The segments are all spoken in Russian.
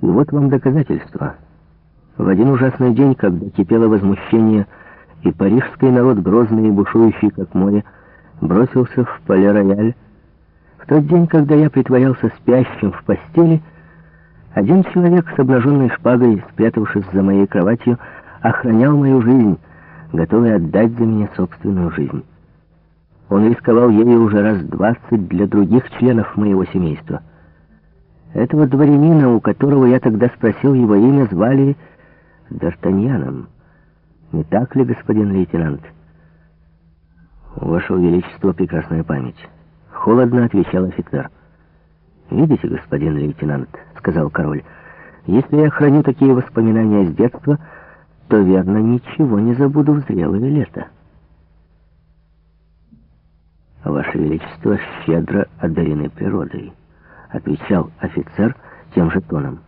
Вот вам доказательство. В один ужасный день, когда кипело возмущение, и парижский народ, грозный и бушующий, как море, бросился в поле-рояль, в тот день, когда я притворялся спящим в постели, один человек с обнаженной шпагой, спрятавшись за моей кроватью, охранял мою жизнь, готовый отдать за меня собственную жизнь. Он рисковал ею уже раз двадцать для других членов моего семейства. Этого дворянина, у которого я тогда спросил его имя, звали Д'Артаньяном. Не так ли, господин лейтенант? У вашего величества прекрасная память. Холодно отвечал офицер. «Видите, господин лейтенант», — сказал король, — «если я храню такие воспоминания с детства, то, верно, ничего не забуду в зрелое лето». «Ваше Величество щедро одарены природой», — отвечал офицер тем же тоном.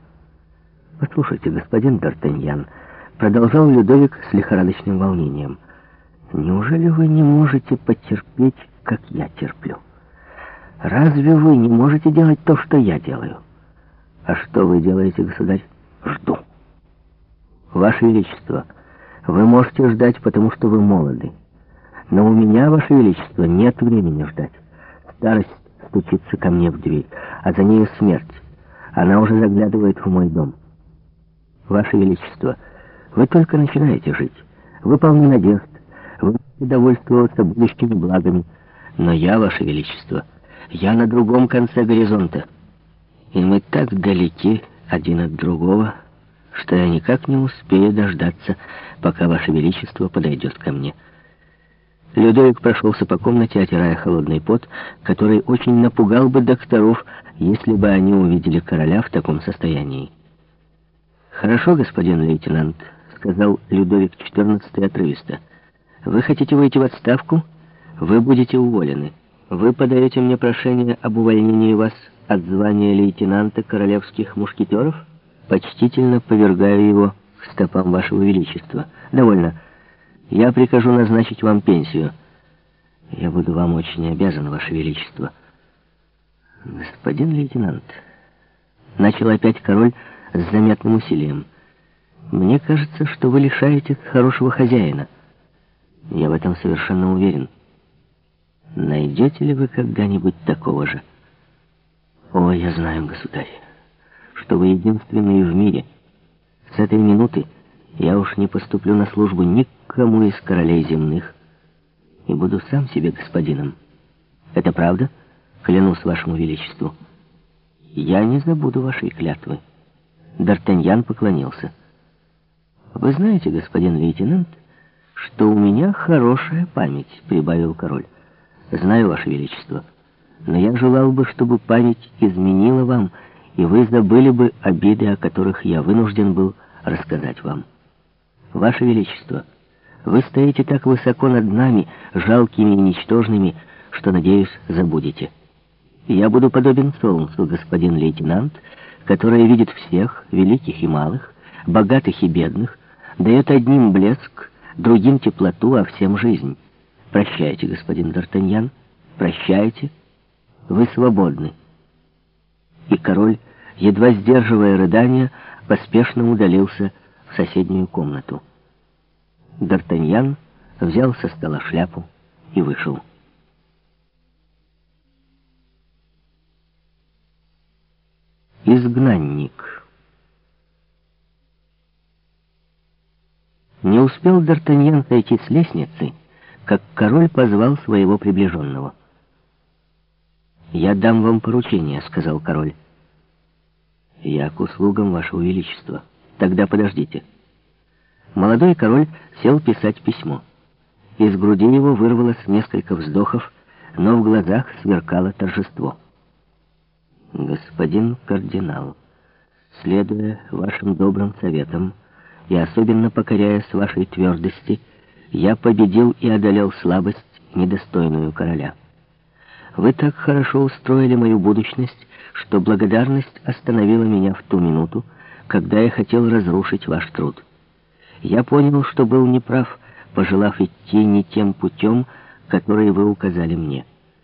«Послушайте, господин Д'Артаньян», — продолжал Людовик с лихорадочным волнением, — «неужели вы не можете потерпеть, как я терплю?» Разве вы не можете делать то, что я делаю? А что вы делаете, государь? Жду. Ваше Величество, вы можете ждать, потому что вы молоды. Но у меня, Ваше Величество, нет времени ждать. Старость стучится ко мне в дверь, а за ней смерть. Она уже заглядывает в мой дом. Ваше Величество, вы только начинаете жить. Вы полны надежд. Вы довольствоваться будущими благами. Но я, Ваше Величество, я на другом конце горизонта. И мы так далеки один от другого, что я никак не успею дождаться, пока Ваше Величество подойдет ко мне. Людовик прошелся по комнате, отирая холодный пот, который очень напугал бы докторов, если бы они увидели короля в таком состоянии. «Хорошо, господин лейтенант», — сказал Людовик XIV отрывисто. «Вы хотите выйти в отставку? Вы будете уволены». Вы подаете мне прошение об увольнении вас от звания лейтенанта королевских мушкетеров? Почтительно повергаю его к стопам вашего величества. Довольно. Я прикажу назначить вам пенсию. Я буду вам очень обязан, ваше величество. Господин лейтенант, начал опять король с заметным усилием. Мне кажется, что вы лишаетесь хорошего хозяина. Я в этом совершенно уверен. Найдете ли вы когда-нибудь такого же? О, я знаю, государь, что вы единственный в мире. С этой минуты я уж не поступлю на службу никому из королей земных и буду сам себе господином. Это правда? Клянусь вашему величеству. Я не забуду вашей клятвы. Д'Артаньян поклонился. Вы знаете, господин лейтенант, что у меня хорошая память, прибавил король. Знаю, Ваше Величество, но я желал бы, чтобы память изменила вам, и вы забыли бы обиды, о которых я вынужден был рассказать вам. Ваше Величество, вы стоите так высоко над нами, жалкими и ничтожными, что, надеюсь, забудете. Я буду подобен солнцу, господин лейтенант, которое видит всех, великих и малых, богатых и бедных, дает одним блеск, другим теплоту, а всем жизнь. Прощайте, господин Д'Артаньян, прощайте, вы свободны. И король, едва сдерживая рыдания, поспешно удалился в соседнюю комнату. Д'Артаньян взял со стола шляпу и вышел. Изгнанник Не успел Д'Артаньян сойти с лестницы, как король позвал своего приближенного. «Я дам вам поручение», — сказал король. «Я к услугам вашего величества. Тогда подождите». Молодой король сел писать письмо. Из груди его вырвалось несколько вздохов, но в глазах сверкало торжество. «Господин кардинал, следуя вашим добрым советам и особенно покоряясь вашей твердости, — я победил и одолел слабость, недостойную короля. Вы так хорошо устроили мою будущность, что благодарность остановила меня в ту минуту, когда я хотел разрушить ваш труд. Я понял, что был неправ, пожелав идти не тем путем, который вы указали мне.